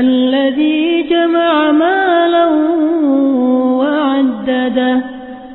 الذي جمع مالا وعدده